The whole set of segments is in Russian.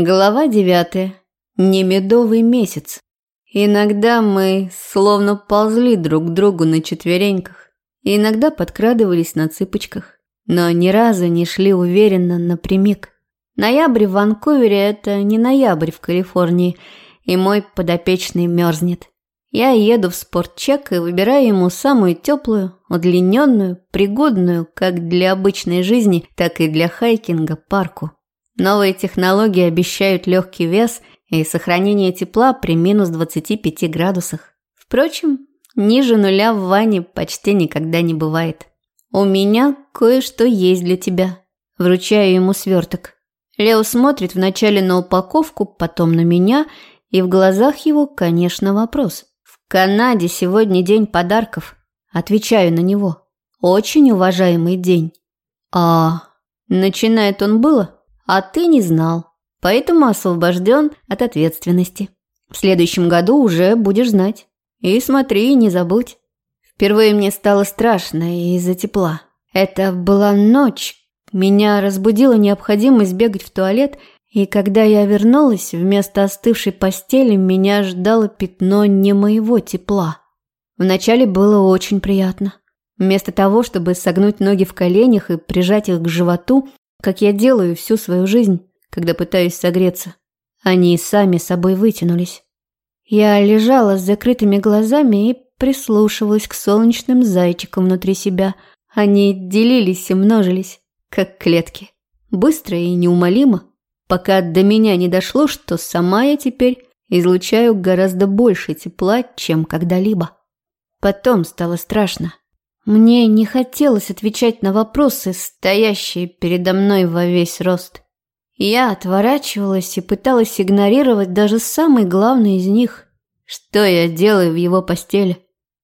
Глава девятая. Немедовый месяц. Иногда мы словно ползли друг к другу на четвереньках, иногда подкрадывались на цыпочках, но ни разу не шли уверенно напрямик. Ноябрь в Ванкувере – это не ноябрь в Калифорнии, и мой подопечный мерзнет. Я еду в спортчек и выбираю ему самую теплую, удлиненную, пригодную как для обычной жизни, так и для хайкинга парку. Новые технологии обещают легкий вес и сохранение тепла при минус 25 градусах. Впрочем, ниже нуля в ванне почти никогда не бывает. «У меня кое-что есть для тебя». Вручаю ему сверток. Лео смотрит вначале на упаковку, потом на меня, и в глазах его, конечно, вопрос. «В Канаде сегодня день подарков». Отвечаю на него. «Очень уважаемый день». «А...» Начинает он было, а ты не знал, поэтому освобожден от ответственности. В следующем году уже будешь знать. И смотри, не забудь. Впервые мне стало страшно из-за тепла. Это была ночь. Меня разбудила необходимость бегать в туалет, и когда я вернулась, вместо остывшей постели меня ждало пятно не моего тепла. Вначале было очень приятно. Вместо того, чтобы согнуть ноги в коленях и прижать их к животу, как я делаю всю свою жизнь, когда пытаюсь согреться. Они сами собой вытянулись. Я лежала с закрытыми глазами и прислушивалась к солнечным зайчикам внутри себя. Они делились и множились, как клетки. Быстро и неумолимо, пока до меня не дошло, что сама я теперь излучаю гораздо больше тепла, чем когда-либо. Потом стало страшно. Мне не хотелось отвечать на вопросы, стоящие передо мной во весь рост. Я отворачивалась и пыталась игнорировать даже самый главный из них. Что я делаю в его постели?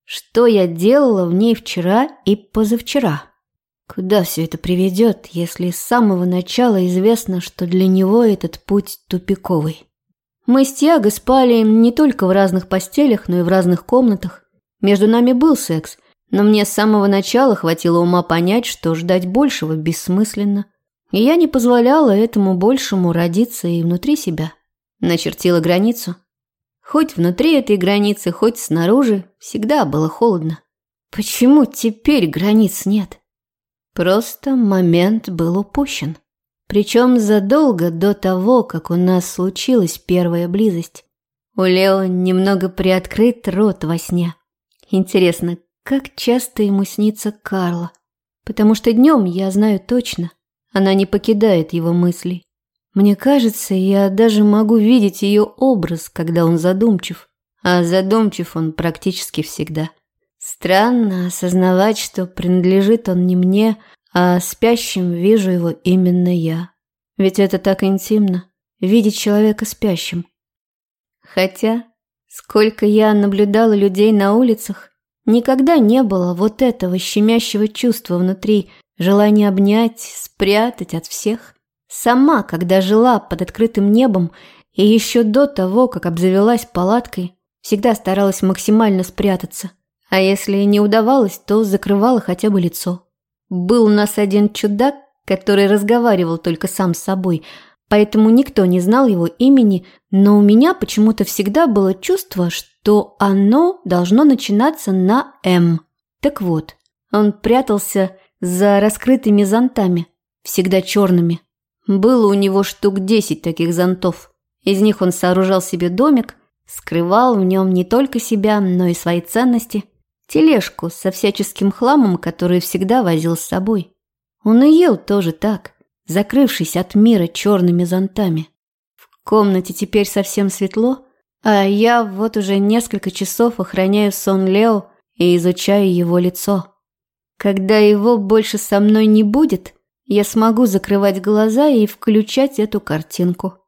Что я делала в ней вчера и позавчера? Куда все это приведет, если с самого начала известно, что для него этот путь тупиковый? Мы с Тиаго спали не только в разных постелях, но и в разных комнатах. Между нами был секс – но мне с самого начала хватило ума понять, что ждать большего бессмысленно. И я не позволяла этому большему родиться и внутри себя. Начертила границу. Хоть внутри этой границы, хоть снаружи, всегда было холодно. Почему теперь границ нет? Просто момент был упущен. Причем задолго до того, как у нас случилась первая близость. У Лео немного приоткрыт рот во сне. Интересно, как часто ему снится Карла. Потому что днем, я знаю точно, она не покидает его мыслей. Мне кажется, я даже могу видеть ее образ, когда он задумчив. А задумчив он практически всегда. Странно осознавать, что принадлежит он не мне, а спящим вижу его именно я. Ведь это так интимно – видеть человека спящим. Хотя, сколько я наблюдала людей на улицах, Никогда не было вот этого щемящего чувства внутри, желания обнять, спрятать от всех. Сама, когда жила под открытым небом и еще до того, как обзавелась палаткой, всегда старалась максимально спрятаться. А если не удавалось, то закрывала хотя бы лицо. Был у нас один чудак, который разговаривал только сам с собой, поэтому никто не знал его имени, но у меня почему-то всегда было чувство, что то оно должно начинаться на «М». Так вот, он прятался за раскрытыми зонтами, всегда черными. Было у него штук десять таких зонтов. Из них он сооружал себе домик, скрывал в нем не только себя, но и свои ценности. Тележку со всяческим хламом, который всегда возил с собой. Он и ел тоже так, закрывшись от мира черными зонтами. В комнате теперь совсем светло, а я вот уже несколько часов охраняю сон Лео и изучаю его лицо. Когда его больше со мной не будет, я смогу закрывать глаза и включать эту картинку.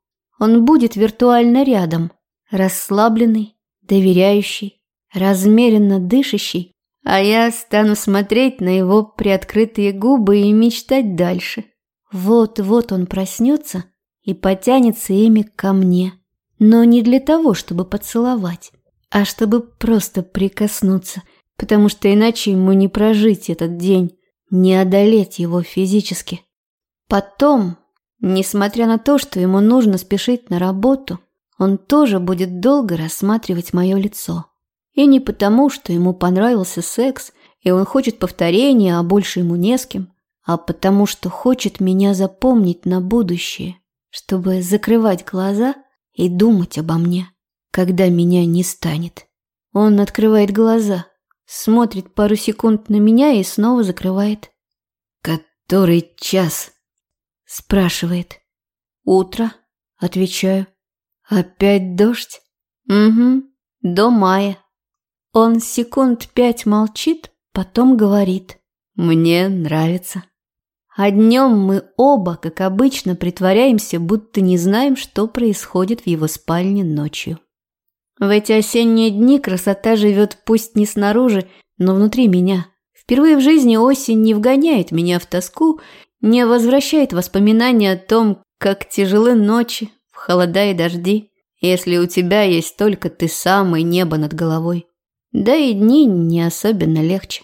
Он будет виртуально рядом, расслабленный, доверяющий, размеренно дышащий, а я стану смотреть на его приоткрытые губы и мечтать дальше. Вот-вот он проснется и потянется ими ко мне но не для того, чтобы поцеловать, а чтобы просто прикоснуться, потому что иначе ему не прожить этот день, не одолеть его физически. Потом, Несмотря на то, что ему нужно спешить на работу, он тоже будет долго рассматривать мое лицо. И не потому, что ему понравился секс, и он хочет повторения, а больше ему не с кем, а потому что хочет меня запомнить на будущее, чтобы закрывать глаза и думать обо мне, когда меня не станет. Он открывает глаза, смотрит пару секунд на меня и снова закрывает. «Который час?» – спрашивает. «Утро», – отвечаю. «Опять дождь?» «Угу, до мая». Он секунд пять молчит, потом говорит. «Мне нравится». А днем мы оба, как обычно, притворяемся, будто не знаем, что происходит в его спальне ночью. В эти осенние дни красота живет пусть не снаружи, но внутри меня. Впервые в жизни осень не вгоняет меня в тоску, не возвращает воспоминания о том, как тяжелы ночи, в холода и дожди, если у тебя есть только ты сам и небо над головой. Да и дни не особенно легче.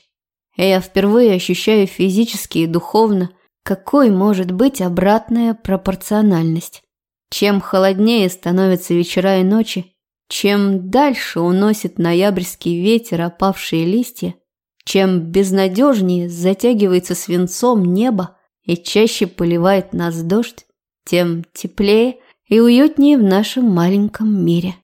Я впервые ощущаю физически и духовно – какой может быть обратная пропорциональность? Чем холоднее становятся вечера и ночи, чем дальше уносит ноябрьский ветер опавшие листья, чем безнадежнее затягивается свинцом небо и чаще поливает нас дождь, тем теплее и уютнее в нашем маленьком мире.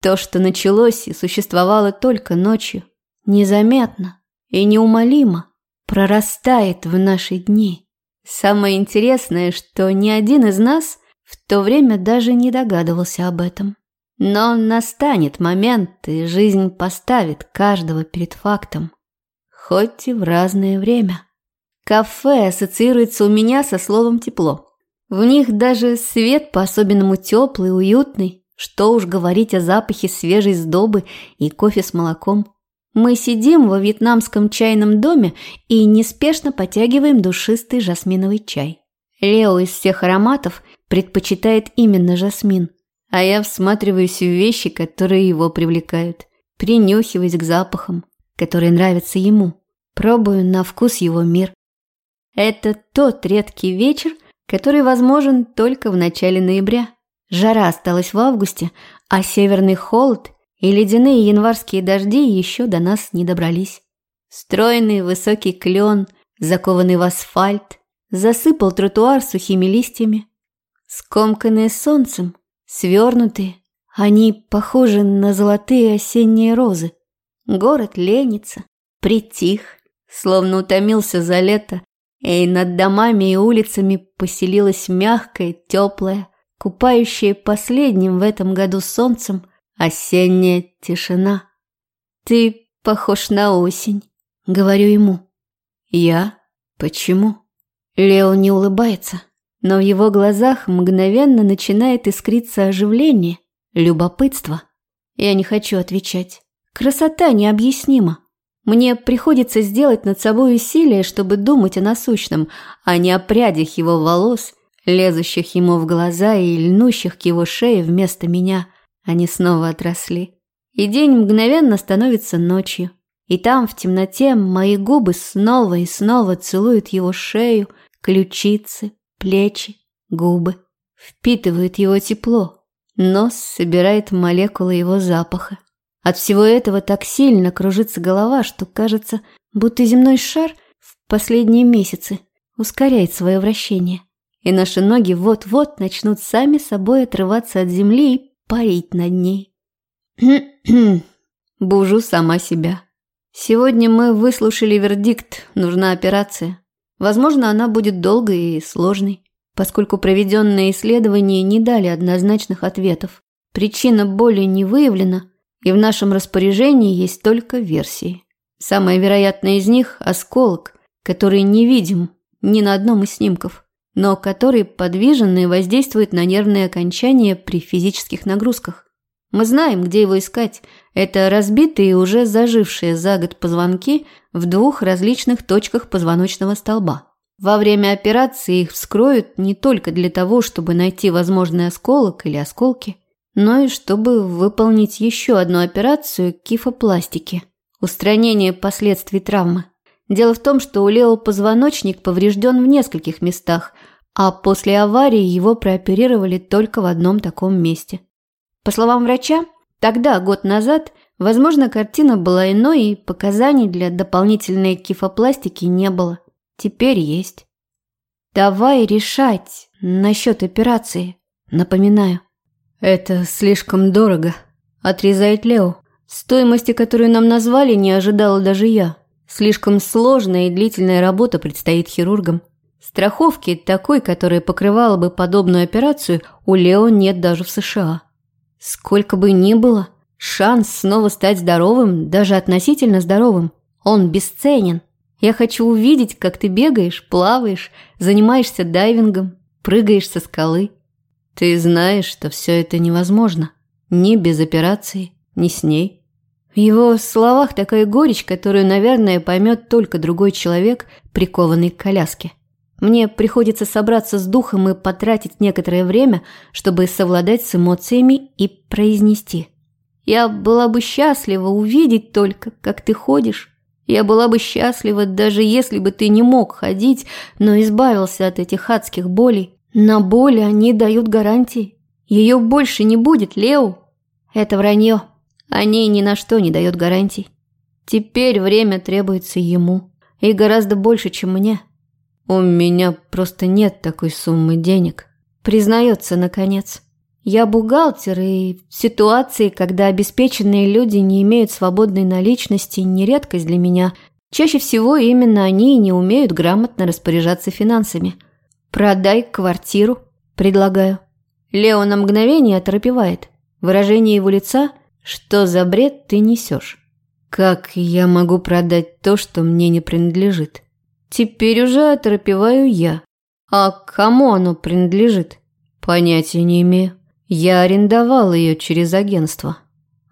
То, что началось и существовало только ночью, незаметно и неумолимо прорастает в наши дни. Самое интересное, что ни один из нас в то время даже не догадывался об этом. Но настанет момент, и жизнь поставит каждого перед фактом. Хоть и в разное время. Кафе ассоциируется у меня со словом «тепло». В них даже свет по-особенному теплый, уютный. Что уж говорить о запахе свежей сдобы и кофе с молоком. Мы сидим во вьетнамском чайном доме и неспешно потягиваем душистый жасминовый чай. Лео из всех ароматов предпочитает именно жасмин, а я всматриваюсь в вещи, которые его привлекают, принюхиваюсь к запахам, которые нравятся ему, пробую на вкус его мир. Это тот редкий вечер, который возможен только в начале ноября. Жара осталась в августе, а северный холод – и ледяные январские дожди еще до нас не добрались. Стройный высокий клен, закованный в асфальт, засыпал тротуар сухими листьями. Скомканные солнцем, свернутые, они похожи на золотые осенние розы. Город ленится, притих, словно утомился за лето, и над домами и улицами поселилась мягкая, теплая, купающая последним в этом году солнцем Осенняя тишина. Ты похож на осень, говорю ему. Я? Почему? Лео не улыбается, но в его глазах мгновенно начинает искриться оживление, любопытство. Я не хочу отвечать. Красота необъяснима. Мне приходится сделать над собой усилие, чтобы думать о насущном, а не о прядях его волос, лезущих ему в глаза и льнущих к его шее вместо меня. Они снова отросли. И день мгновенно становится ночью. И там, в темноте, мои губы снова и снова целуют его шею, ключицы, плечи, губы. Впитывают его тепло. Нос собирает молекулы его запаха. От всего этого так сильно кружится голова, что кажется, будто земной шар в последние месяцы ускоряет свое вращение. И наши ноги вот-вот начнут сами собой отрываться от земли и парить над ней. Бужу сама себя. Сегодня мы выслушали вердикт, нужна операция. Возможно, она будет долгой и сложной, поскольку проведенные исследования не дали однозначных ответов. Причина боли не выявлена, и в нашем распоряжении есть только версии. Самая вероятная из них – осколок, который не видим ни на одном из снимков но который подвижен и воздействует на нервные окончания при физических нагрузках. Мы знаем, где его искать. Это разбитые и уже зажившие за год позвонки в двух различных точках позвоночного столба. Во время операции их вскроют не только для того, чтобы найти возможный осколок или осколки, но и чтобы выполнить еще одну операцию кифопластики – устранение последствий травмы. Дело в том, что у Лео позвоночник поврежден в нескольких местах, а после аварии его прооперировали только в одном таком месте. По словам врача, тогда, год назад, возможно, картина была иной и показаний для дополнительной кифопластики не было. Теперь есть. Давай решать насчет операции, напоминаю. Это слишком дорого, отрезает Лео. Стоимости, которую нам назвали, не ожидала даже я. Слишком сложная и длительная работа предстоит хирургам. Страховки, такой, которая покрывала бы подобную операцию, у Лео нет даже в США. Сколько бы ни было, шанс снова стать здоровым, даже относительно здоровым, он бесценен. Я хочу увидеть, как ты бегаешь, плаваешь, занимаешься дайвингом, прыгаешь со скалы. Ты знаешь, что все это невозможно. Ни без операции, ни с ней. В его словах такая горечь, которую, наверное, поймет только другой человек, прикованный к коляске. Мне приходится собраться с духом и потратить некоторое время, чтобы совладать с эмоциями и произнести. Я была бы счастлива увидеть только, как ты ходишь. Я была бы счастлива, даже если бы ты не мог ходить, но избавился от этих адских болей. На боли они дают гарантии. Ее больше не будет, Лео. Это вранье. Они ни на что не дают гарантий. Теперь время требуется ему. И гораздо больше, чем мне. У меня просто нет такой суммы денег. Признается, наконец. Я бухгалтер, и ситуации, когда обеспеченные люди не имеют свободной наличности, не редкость для меня. Чаще всего именно они не умеют грамотно распоряжаться финансами. «Продай квартиру», – предлагаю. Лео на мгновение оторопевает. Выражение его лица «Что за бред ты несешь?» «Как я могу продать то, что мне не принадлежит?» Теперь уже оторопеваю я. А кому оно принадлежит? Понятия не имею. Я арендовал ее через агентство.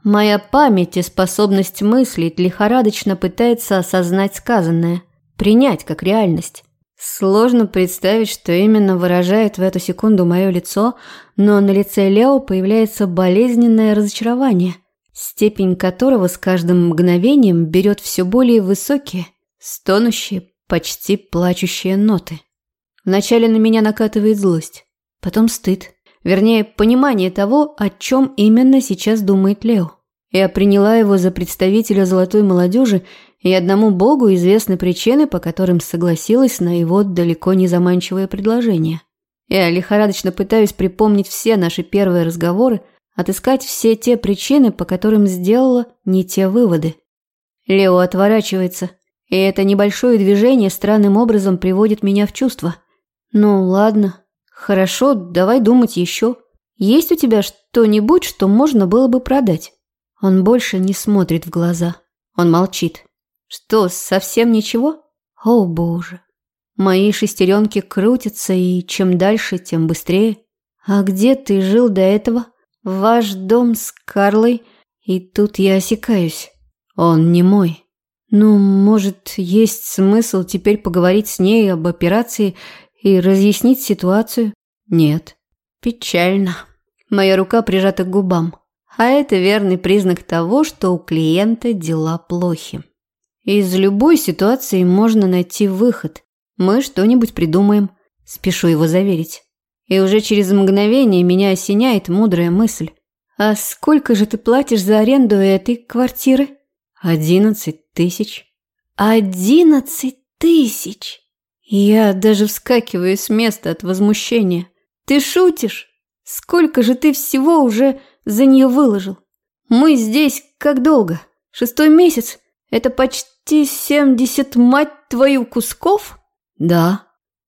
Моя память и способность мыслить лихорадочно пытается осознать сказанное, принять как реальность. Сложно представить, что именно выражает в эту секунду мое лицо, но на лице Лео появляется болезненное разочарование, степень которого с каждым мгновением берет все более высокие, стонущие, почти плачущие ноты. Вначале на меня накатывает злость, потом стыд, вернее, понимание того, о чем именно сейчас думает Лео. Я приняла его за представителя золотой молодежи, и одному богу известны причины, по которым согласилась на его далеко не заманчивое предложение. Я лихорадочно пытаюсь припомнить все наши первые разговоры, отыскать все те причины, по которым сделала не те выводы. Лео отворачивается, и это небольшое движение странным образом приводит меня в чувство. Ну ладно, хорошо, давай думать еще. Есть у тебя что-нибудь, что можно было бы продать? Он больше не смотрит в глаза. Он молчит. Что, совсем ничего? О, боже. Мои шестеренки крутятся, и чем дальше, тем быстрее. А где ты жил до этого? Ваш дом с Карлой? И тут я осекаюсь. Он не мой. Ну, может, есть смысл теперь поговорить с ней об операции и разъяснить ситуацию? Нет. Печально. Моя рука прижата к губам. А это верный признак того, что у клиента дела плохи. Из любой ситуации можно найти выход. Мы что-нибудь придумаем. Спешу его заверить. И уже через мгновение меня осеняет мудрая мысль. «А сколько же ты платишь за аренду этой квартиры?» «Одиннадцать тысяч». «Одиннадцать тысяч!» Я даже вскакиваю с места от возмущения. «Ты шутишь? Сколько же ты всего уже за нее выложил? Мы здесь как долго? Шестой месяц? Это почти семьдесят, мать твою, кусков?» «Да».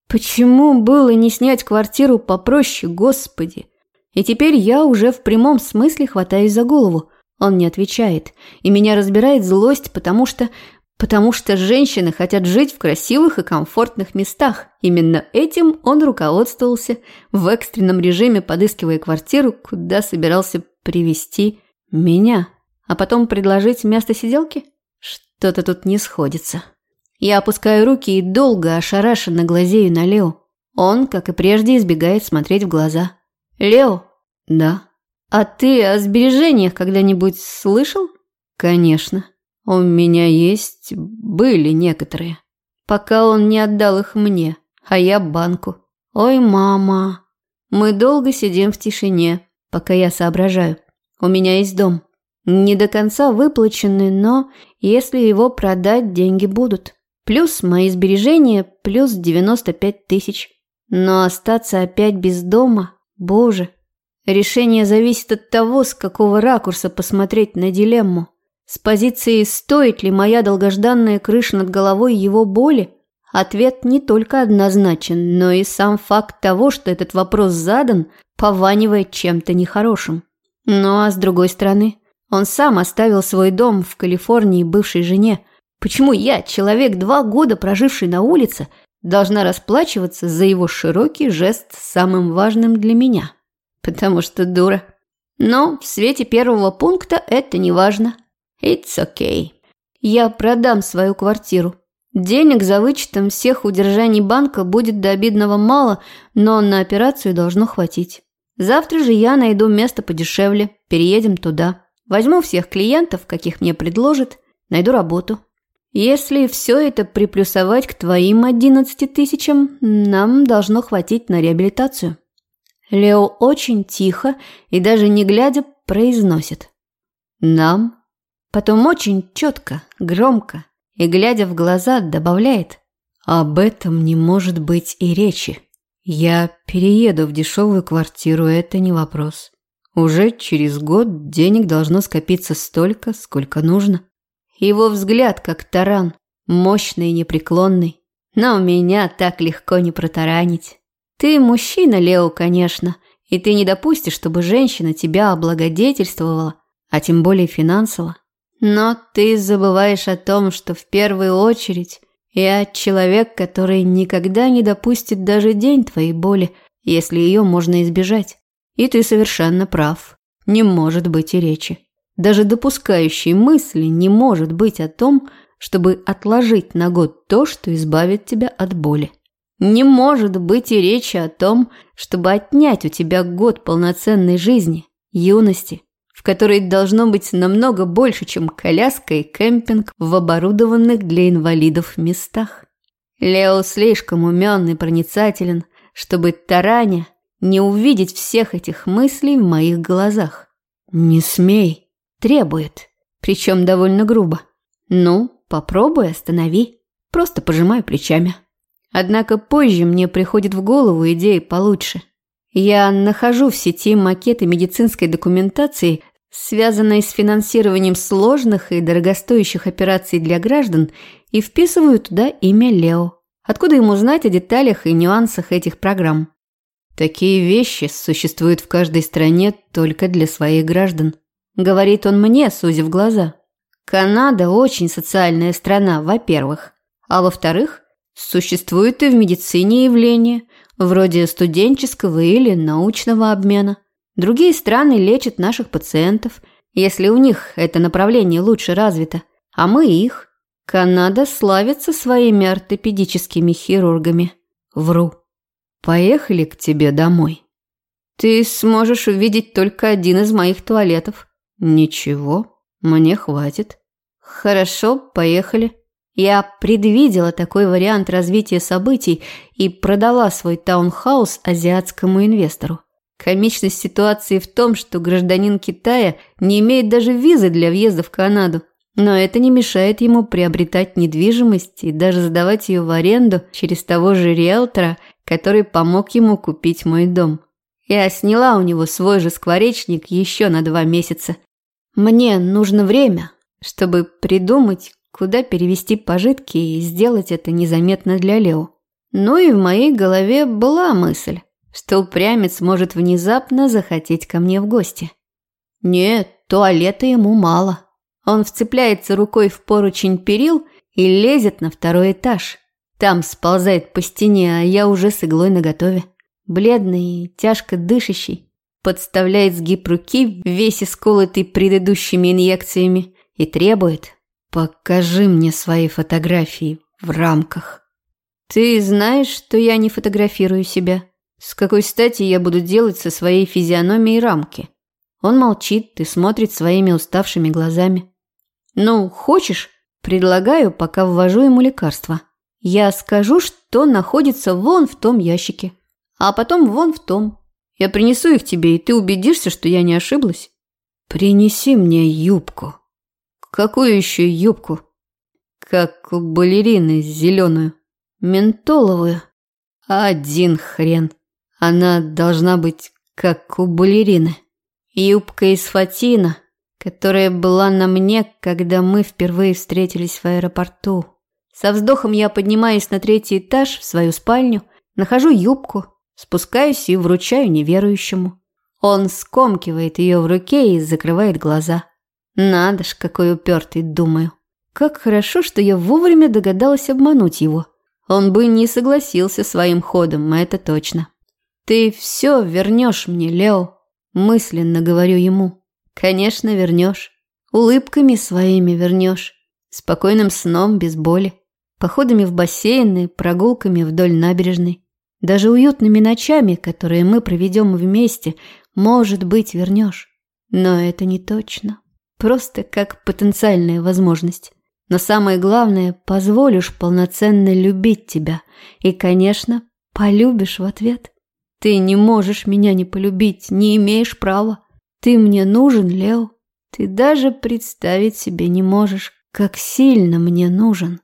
«Почему было не снять квартиру попроще, господи?» И теперь я уже в прямом смысле хватаюсь за голову. Он не отвечает, и меня разбирает злость, потому что... Потому что женщины хотят жить в красивых и комфортных местах. Именно этим он руководствовался, в экстренном режиме подыскивая квартиру, куда собирался привести меня. А потом предложить место сиделки? Что-то тут не сходится. Я опускаю руки и долго ошарашенно глазею на Лео. Он, как и прежде, избегает смотреть в глаза. «Лео?» «Да». «А ты о сбережениях когда-нибудь слышал?» «Конечно. У меня есть... были некоторые. Пока он не отдал их мне, а я банку. Ой, мама. Мы долго сидим в тишине, пока я соображаю. У меня есть дом. Не до конца выплаченный, но если его продать, деньги будут. Плюс мои сбережения, плюс 95 тысяч. Но остаться опять без дома, боже. Решение зависит от того, с какого ракурса посмотреть на дилемму. С позиции «стоит ли моя долгожданная крыша над головой его боли?» Ответ не только однозначен, но и сам факт того, что этот вопрос задан, пованивает чем-то нехорошим. Ну а с другой стороны, он сам оставил свой дом в Калифорнии бывшей жене. Почему я, человек два года проживший на улице, должна расплачиваться за его широкий жест самым важным для меня? Потому что дура. Но в свете первого пункта это не важно. It's okay. Я продам свою квартиру. Денег за вычетом всех удержаний банка будет до обидного мало, но на операцию должно хватить. Завтра же я найду место подешевле, переедем туда. Возьму всех клиентов, каких мне предложат, найду работу. Если все это приплюсовать к твоим 11 тысячам, нам должно хватить на реабилитацию. Лео очень тихо и даже не глядя произносит. Нам Потом очень четко, громко и, глядя в глаза, добавляет «Об этом не может быть и речи. Я перееду в дешевую квартиру, это не вопрос. Уже через год денег должно скопиться столько, сколько нужно». Его взгляд как таран, мощный и непреклонный. Но меня так легко не протаранить. Ты мужчина, Лео, конечно, и ты не допустишь, чтобы женщина тебя облагодетельствовала, а тем более финансово. Но ты забываешь о том, что в первую очередь я человек, который никогда не допустит даже день твоей боли, если ее можно избежать. И ты совершенно прав. Не может быть и речи. Даже допускающей мысли не может быть о том, чтобы отложить на год то, что избавит тебя от боли. Не может быть и речи о том, чтобы отнять у тебя год полноценной жизни, юности, в которой должно быть намного больше, чем коляска и кемпинг в оборудованных для инвалидов местах. Лео слишком умен и проницателен, чтобы тараня не увидеть всех этих мыслей в моих глазах. «Не смей!» – требует, причем довольно грубо. «Ну, попробуй, останови». Просто пожимаю плечами. Однако позже мне приходит в голову идея получше – я нахожу в сети макеты медицинской документации, связанной с финансированием сложных и дорогостоящих операций для граждан, и вписываю туда имя Лео. Откуда ему знать о деталях и нюансах этих программ? Такие вещи существуют в каждой стране только для своих граждан. Говорит он мне, сузив глаза. Канада очень социальная страна, во-первых. А во-вторых, существует и в медицине явление, вроде студенческого или научного обмена. Другие страны лечат наших пациентов, если у них это направление лучше развито, а мы их. Канада славится своими ортопедическими хирургами. Вру. Поехали к тебе домой. Ты сможешь увидеть только один из моих туалетов. Ничего, мне хватит. Хорошо, поехали. Я предвидела такой вариант развития событий и продала свой таунхаус азиатскому инвестору. Комичность ситуации в том, что гражданин Китая не имеет даже визы для въезда в Канаду. Но это не мешает ему приобретать недвижимость и даже сдавать ее в аренду через того же риэлтора, который помог ему купить мой дом. Я сняла у него свой же скворечник еще на два месяца. Мне нужно время, чтобы придумать, куда перевести пожитки и сделать это незаметно для Лео. Ну и в моей голове была мысль, что упрямец может внезапно захотеть ко мне в гости. Нет, туалета ему мало. Он вцепляется рукой в поручень перил и лезет на второй этаж. Там сползает по стене, а я уже с иглой наготове. Бледный и тяжко дышащий, подставляет сгиб руки, весь исколотый предыдущими инъекциями, и требует «Покажи мне свои фотографии в рамках». «Ты знаешь, что я не фотографирую себя? С какой стати я буду делать со своей физиономией рамки?» Он молчит и смотрит своими уставшими глазами. «Ну, хочешь?» Предлагаю, пока ввожу ему лекарство. Я скажу, что находится вон в том ящике. а потом вон в том. Я принесу их тебе, и ты убедишься, что я не ошиблась. Принеси мне юбку. Какую еще юбку? Как у балерины зеленую. Ментоловую. Один хрен. Она должна быть как у балерины. Юбка из фатина, которая была на мне, когда мы впервые встретились в аэропорту. Со вздохом я поднимаюсь на третий этаж в свою спальню, нахожу юбку, спускаюсь и вручаю неверующему. Он скомкивает ее в руке и закрывает глаза. Надо ж, какой упертый, думаю. Как хорошо, что я вовремя догадалась обмануть его. Он бы не согласился своим ходом, это точно. «Ты все вернешь мне, Лео», – мысленно говорю ему. «Конечно, вернешь. Улыбками своими вернешь. Спокойным сном без боли походами в бассейны, прогулками вдоль набережной. Даже уютными ночами, которые мы проведем вместе, может быть, вернешь. Но это не точно. Просто как потенциальная возможность. Но самое главное, позволишь полноценно любить тебя. И, конечно, полюбишь в ответ. Ты не можешь меня не полюбить, не имеешь права. Ты мне нужен, Лео. Ты даже представить себе не можешь, как сильно мне нужен.